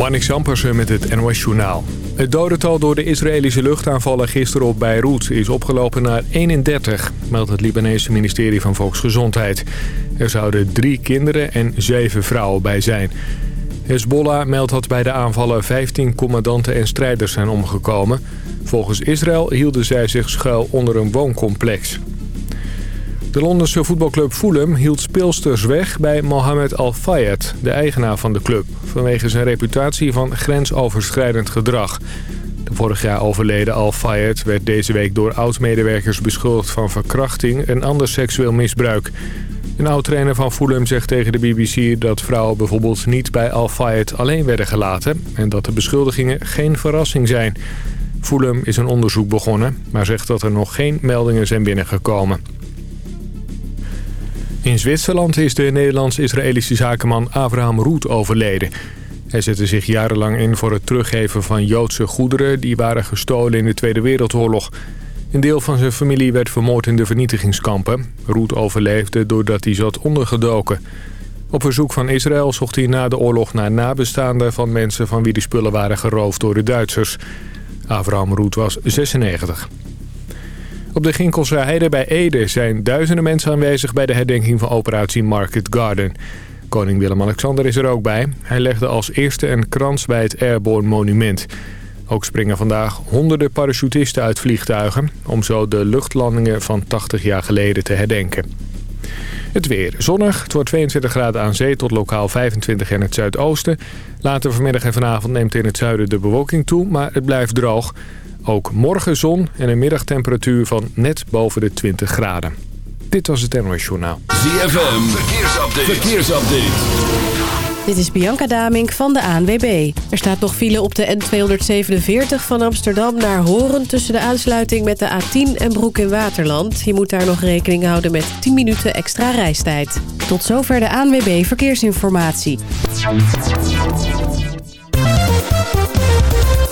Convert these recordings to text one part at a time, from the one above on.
Marnix Ampersen met het NOS Journaal. Het dodental door de Israëlische luchtaanvallen gisteren op Beirut is opgelopen naar 31, meldt het Libanese ministerie van Volksgezondheid. Er zouden drie kinderen en zeven vrouwen bij zijn. Hezbollah meldt dat bij de aanvallen 15 commandanten en strijders zijn omgekomen. Volgens Israël hielden zij zich schuil onder een wooncomplex. De Londense voetbalclub Fulham hield speelsters weg bij Mohamed Al-Fayed, de eigenaar van de club, vanwege zijn reputatie van grensoverschrijdend gedrag. De vorig jaar overleden Al-Fayed werd deze week door oud-medewerkers beschuldigd van verkrachting en ander seksueel misbruik. Een oud-trainer van Fulham zegt tegen de BBC dat vrouwen bijvoorbeeld niet bij Al-Fayed alleen werden gelaten en dat de beschuldigingen geen verrassing zijn. Fulham is een onderzoek begonnen, maar zegt dat er nog geen meldingen zijn binnengekomen. In Zwitserland is de Nederlands-Israëlische zakenman Abraham Roet overleden. Hij zette zich jarenlang in voor het teruggeven van Joodse goederen... die waren gestolen in de Tweede Wereldoorlog. Een deel van zijn familie werd vermoord in de vernietigingskampen. Roet overleefde doordat hij zat ondergedoken. Op verzoek van Israël zocht hij na de oorlog naar nabestaanden... van mensen van wie de spullen waren geroofd door de Duitsers. Abraham Roet was 96. Op de Ginkelse Heide bij Ede zijn duizenden mensen aanwezig bij de herdenking van operatie Market Garden. Koning Willem-Alexander is er ook bij. Hij legde als eerste een krans bij het Airborne Monument. Ook springen vandaag honderden parachutisten uit vliegtuigen... om zo de luchtlandingen van 80 jaar geleden te herdenken. Het weer. Zonnig. Het wordt 22 graden aan zee tot lokaal 25 in het zuidoosten. Later vanmiddag en vanavond neemt in het zuiden de bewolking toe, maar het blijft droog. Ook morgen zon en een middagtemperatuur van net boven de 20 graden. Dit was het NOS Journaal. ZFM, verkeersupdate. verkeersupdate. Dit is Bianca Damink van de ANWB. Er staat nog file op de N247 van Amsterdam naar Horen... tussen de aansluiting met de A10 en Broek in Waterland. Je moet daar nog rekening houden met 10 minuten extra reistijd. Tot zover de ANWB Verkeersinformatie.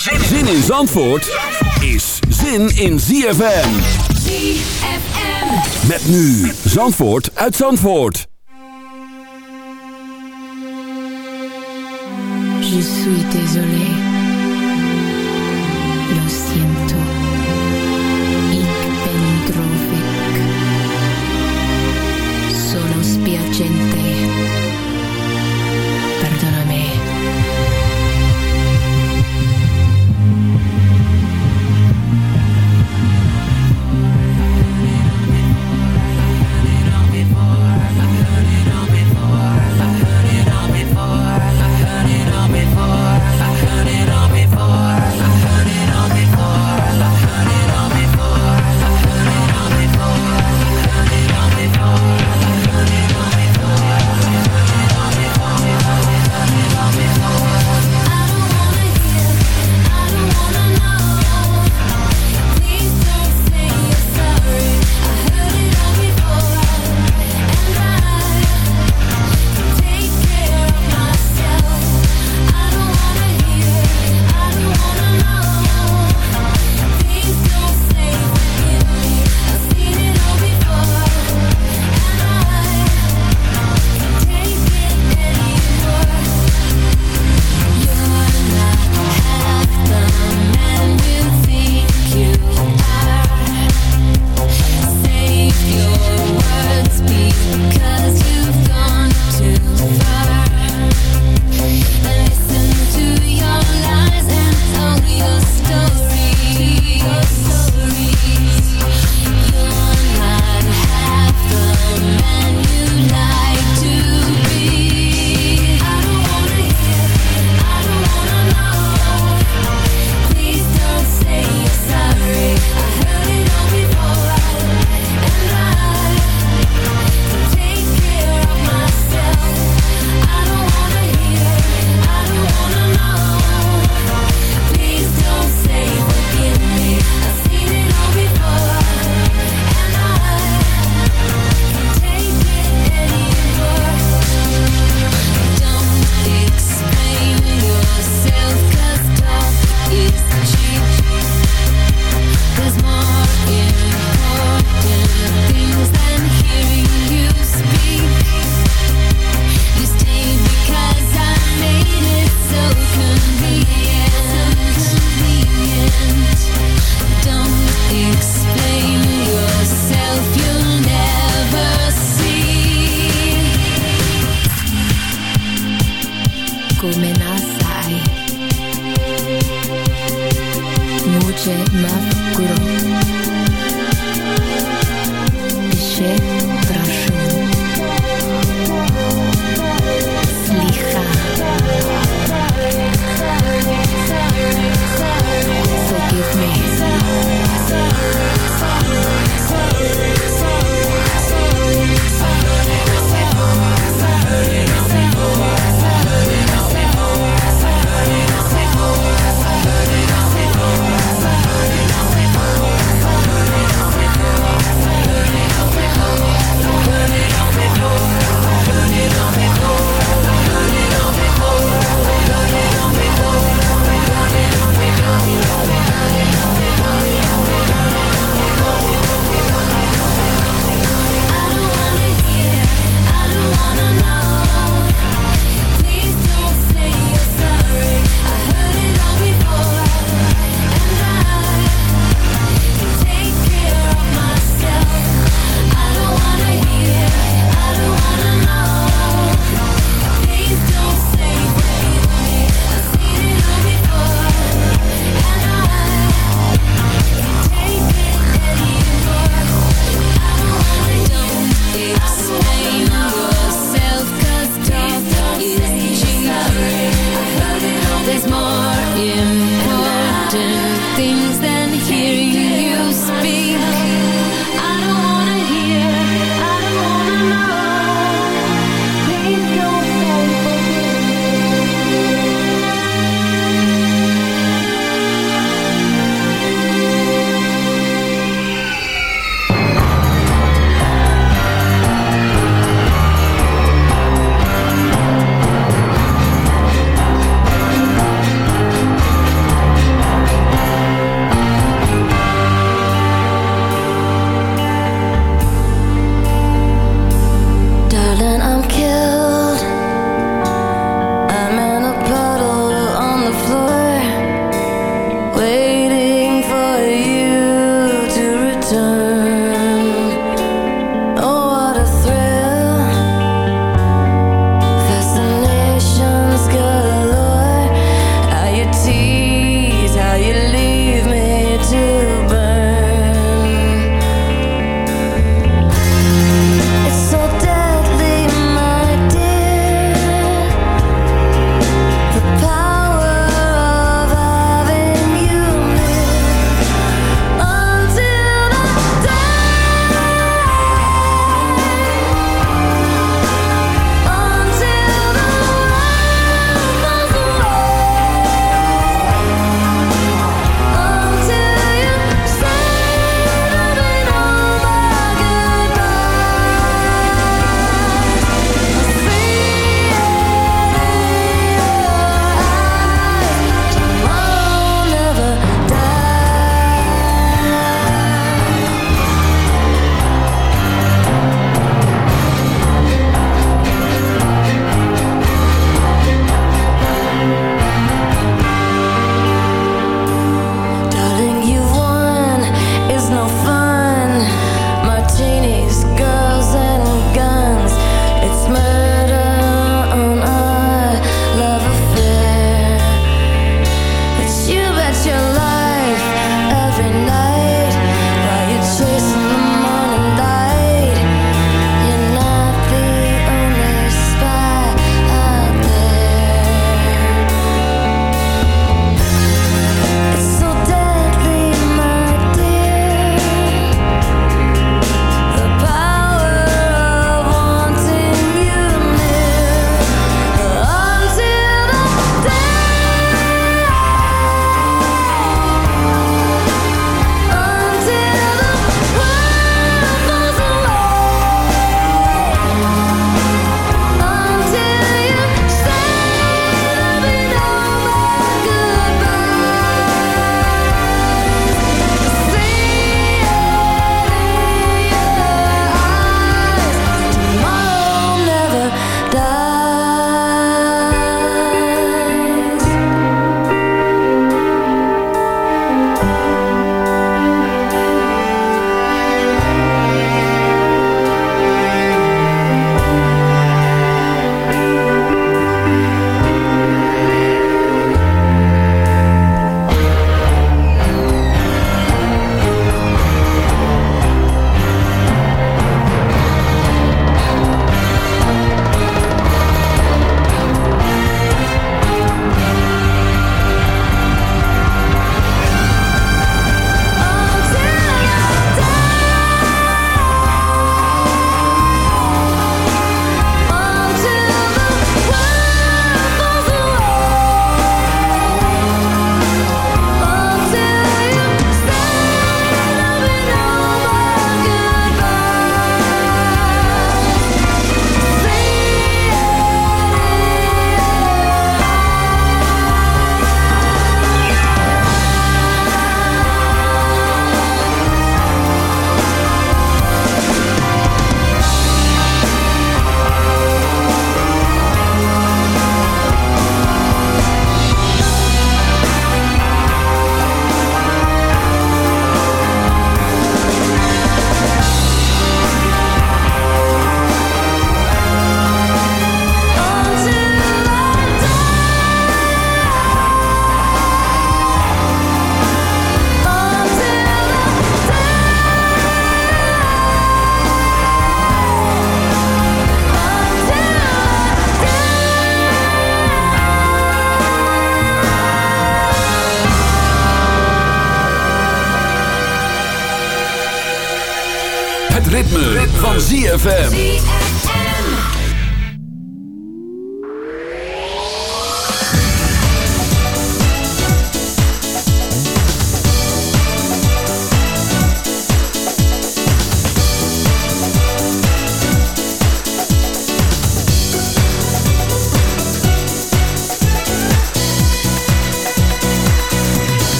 Zin in Zandvoort is zin in ZFM. ZFM. Met nu Zandvoort uit Zandvoort. Je suis désolé. Lo siento.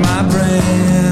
My brand,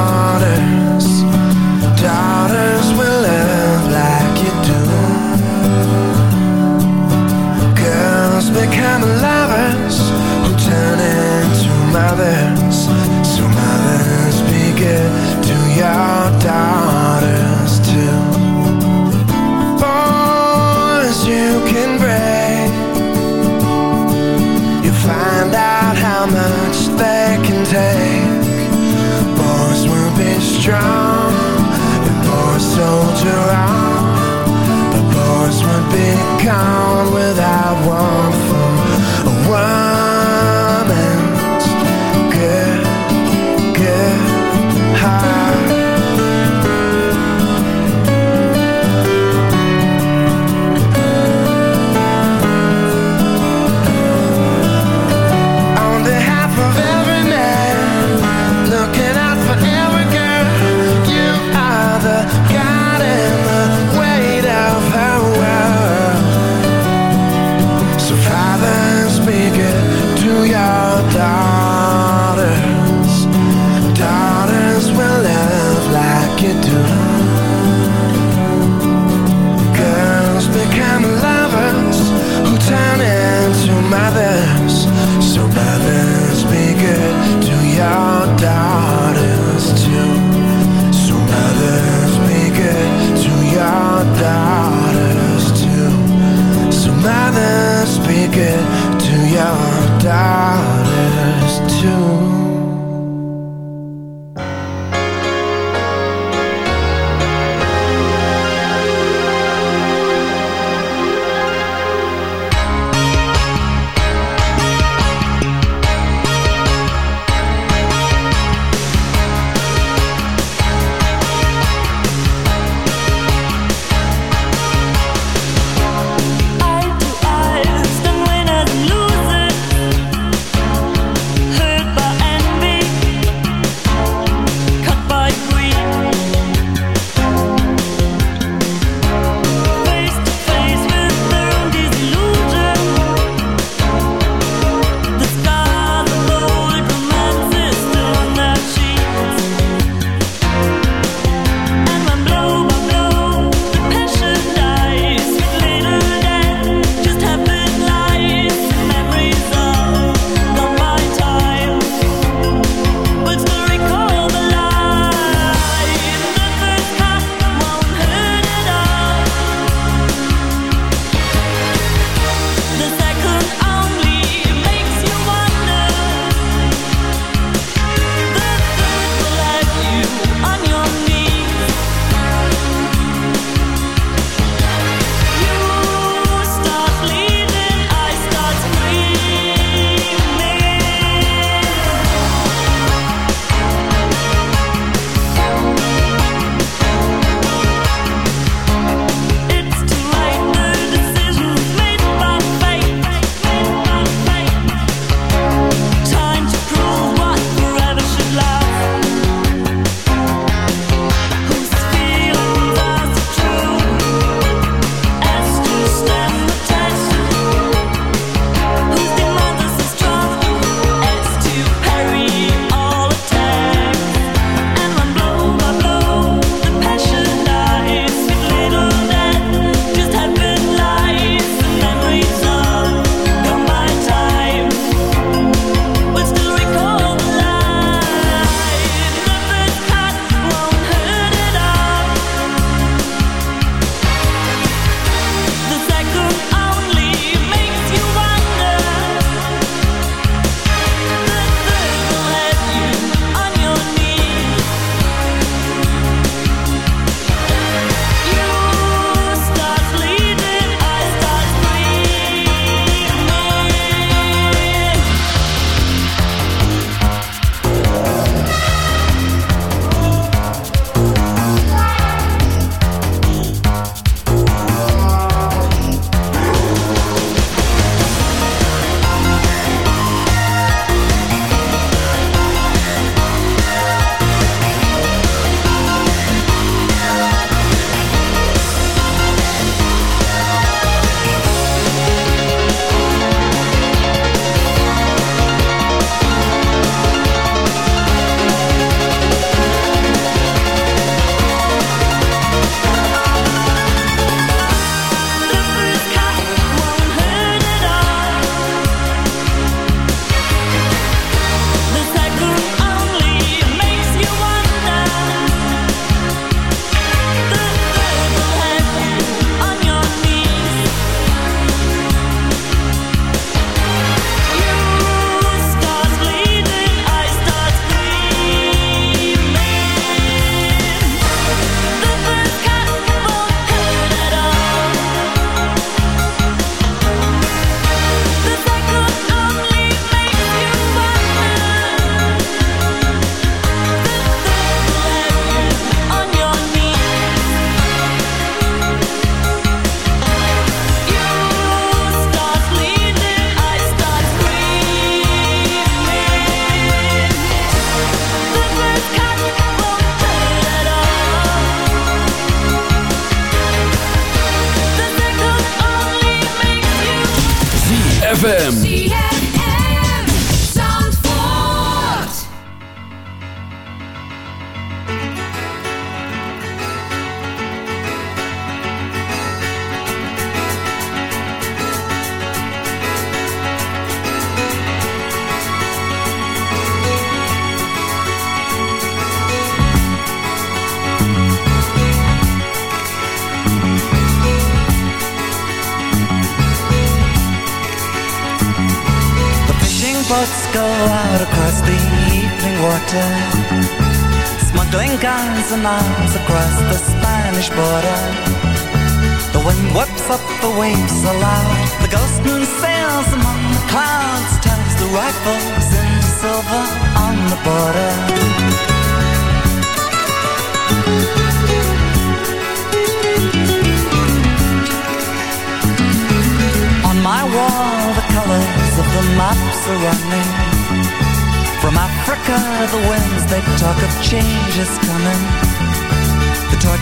my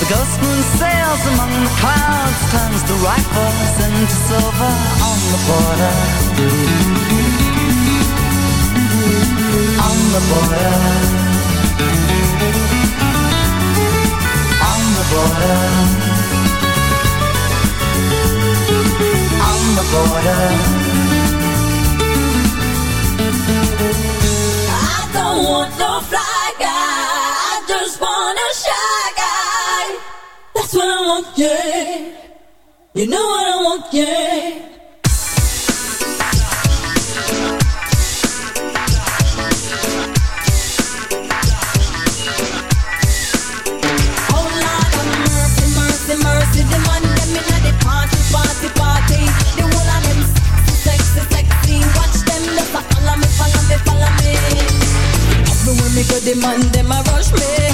The ghost moon sails among the clouds Turns the rifles into silver on the border On the border On the border on the border. I don't want no fly guy. I just want a want, yeah. You know what I want, yeah. Oh me, follow me, follow me. Everywhere me go, the man them a rush me.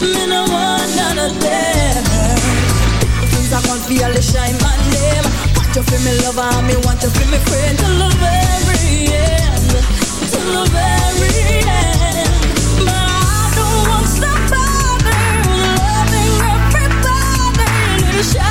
Me no want none of them. No want I can't feel the shine man them. Want you feel me lover, and ah, me want you feel me friend till the very end, till the very end. But I don't want somebody loving everybody. Need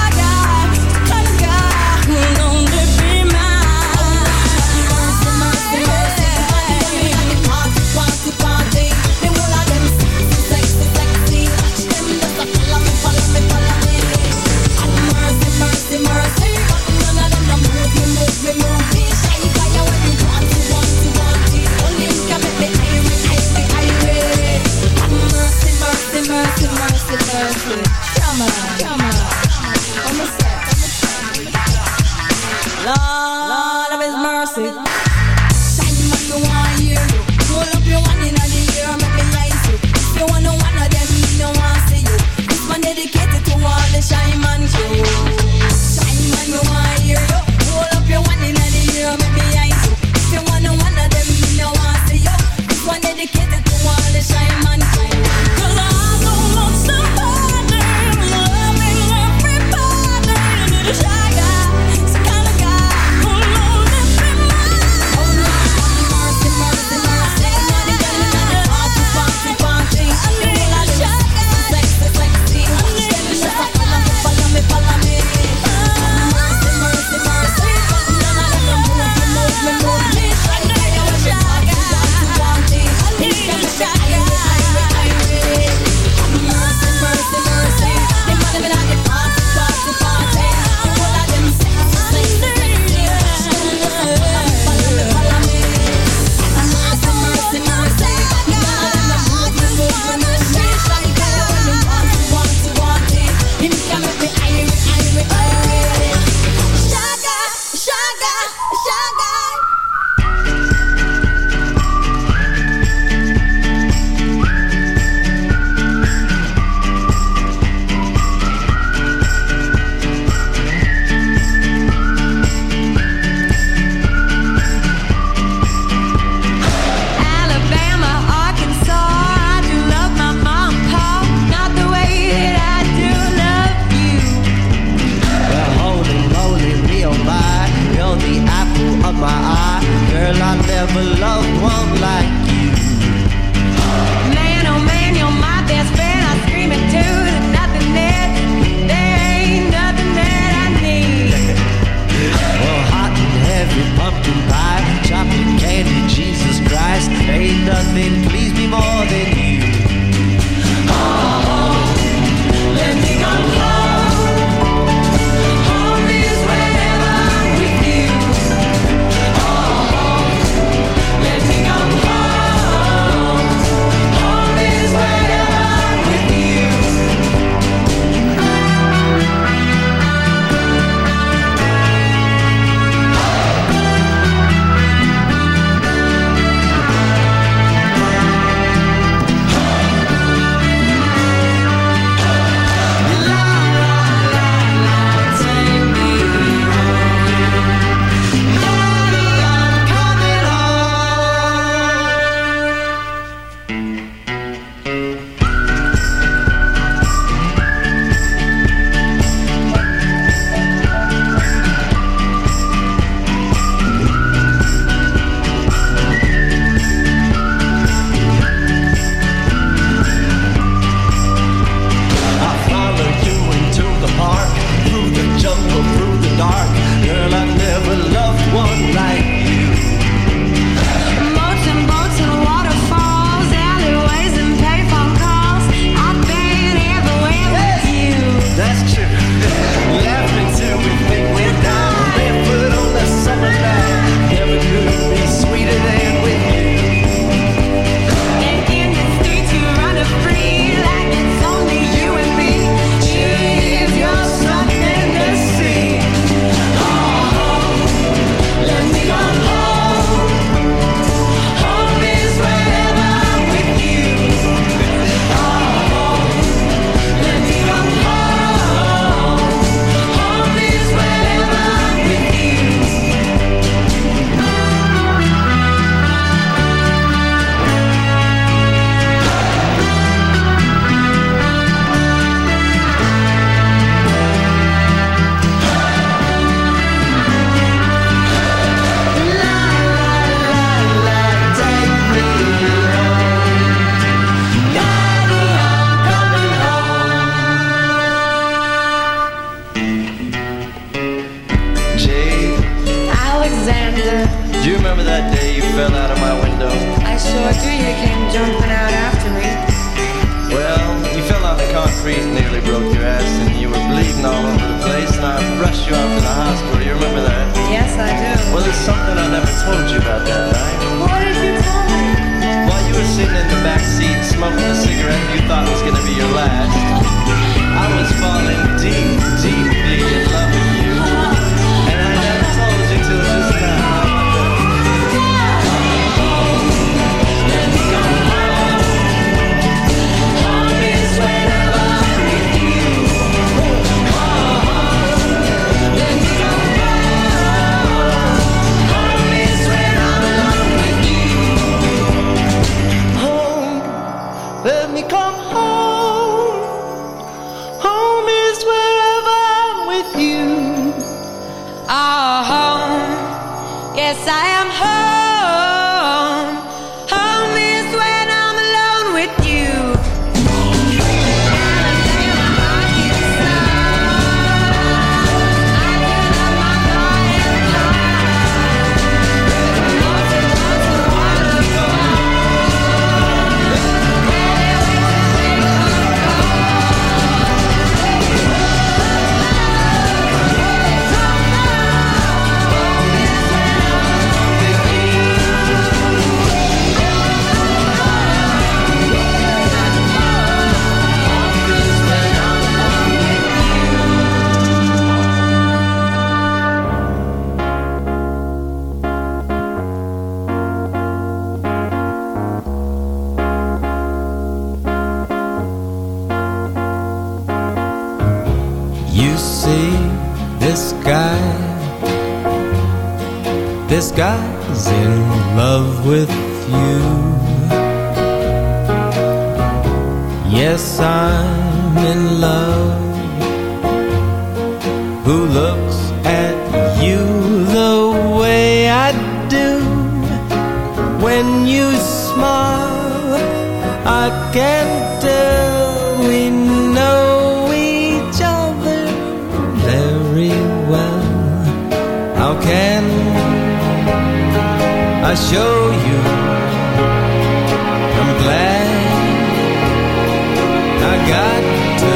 got to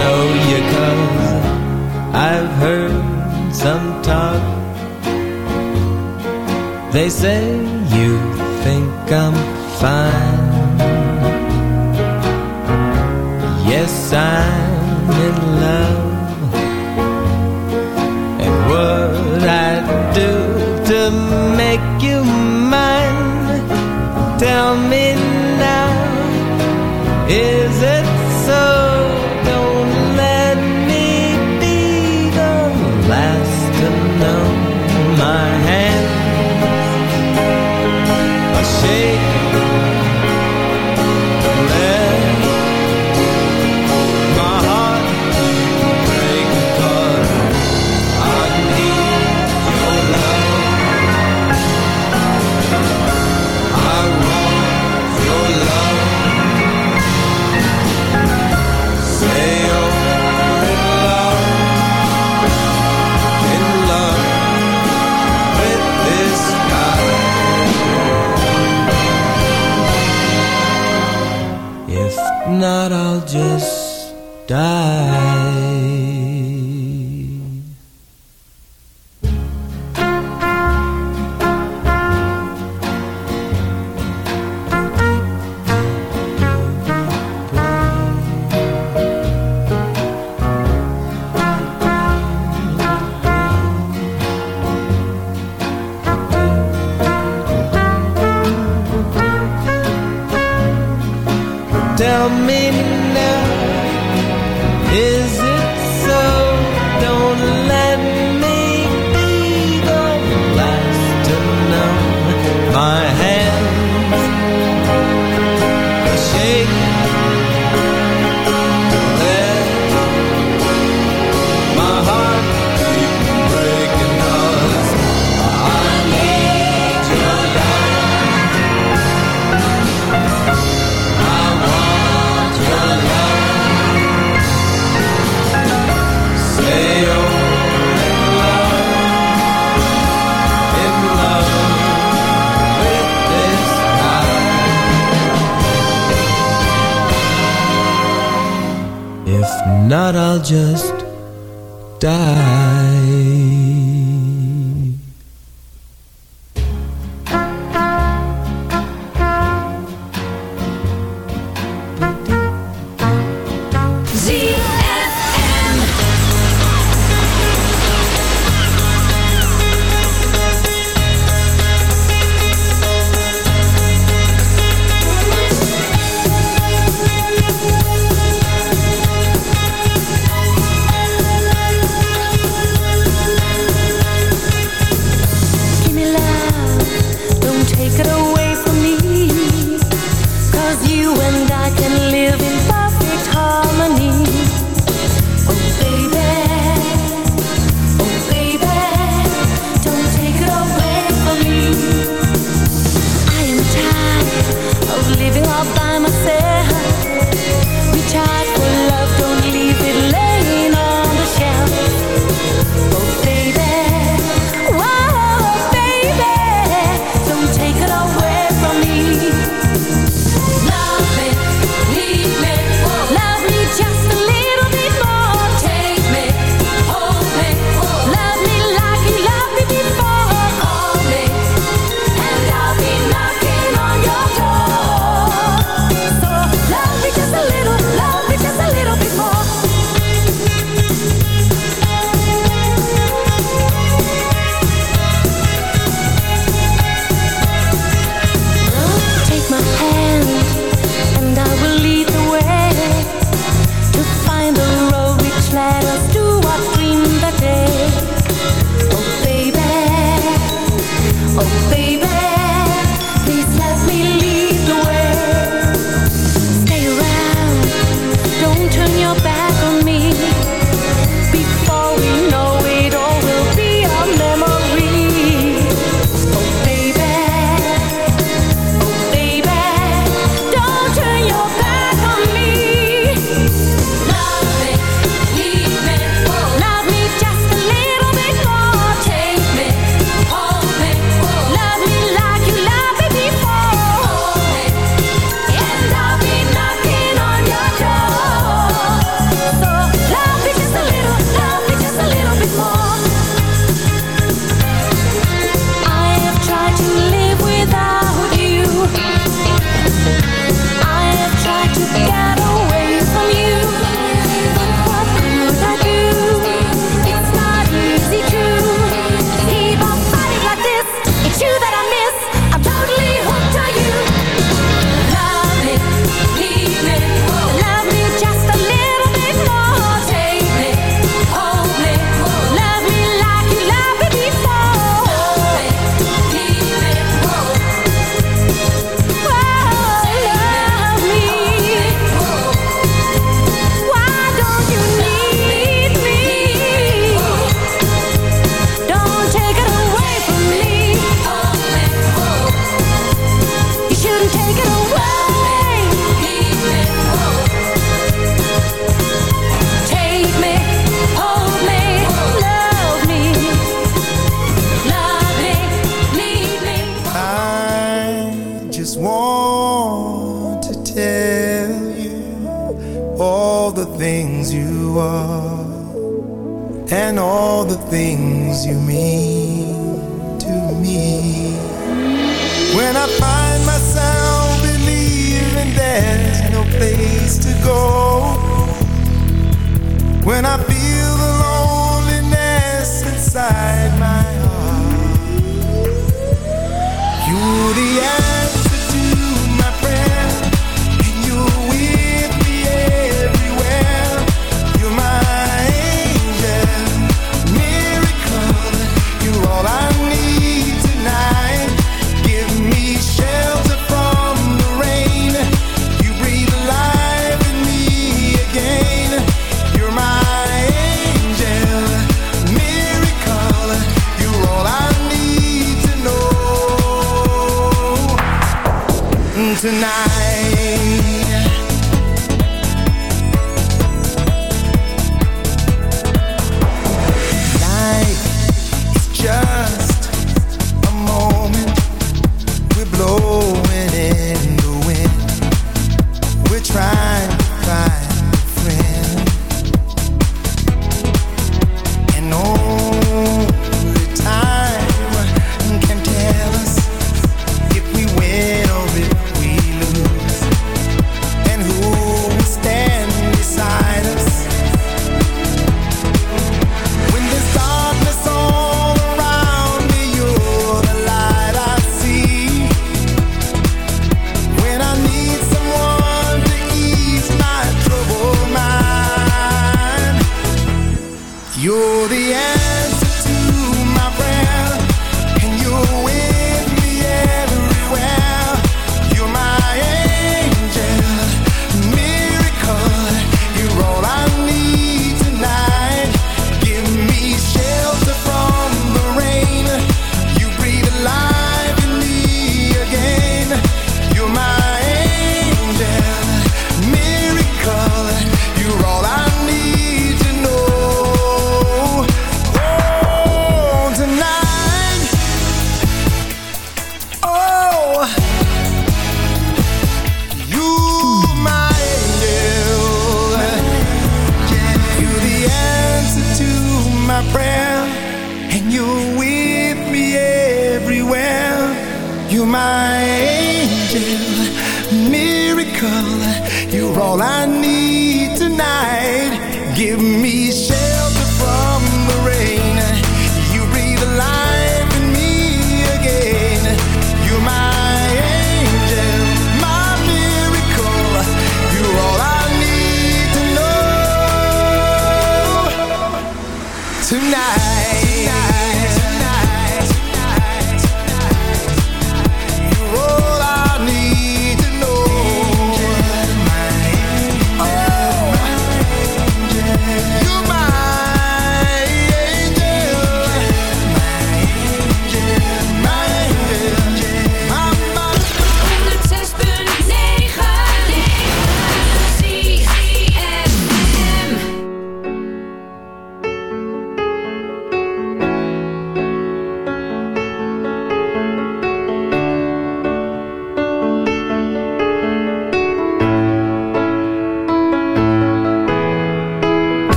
know you cause I've heard some talk. They say you think I'm fine. try.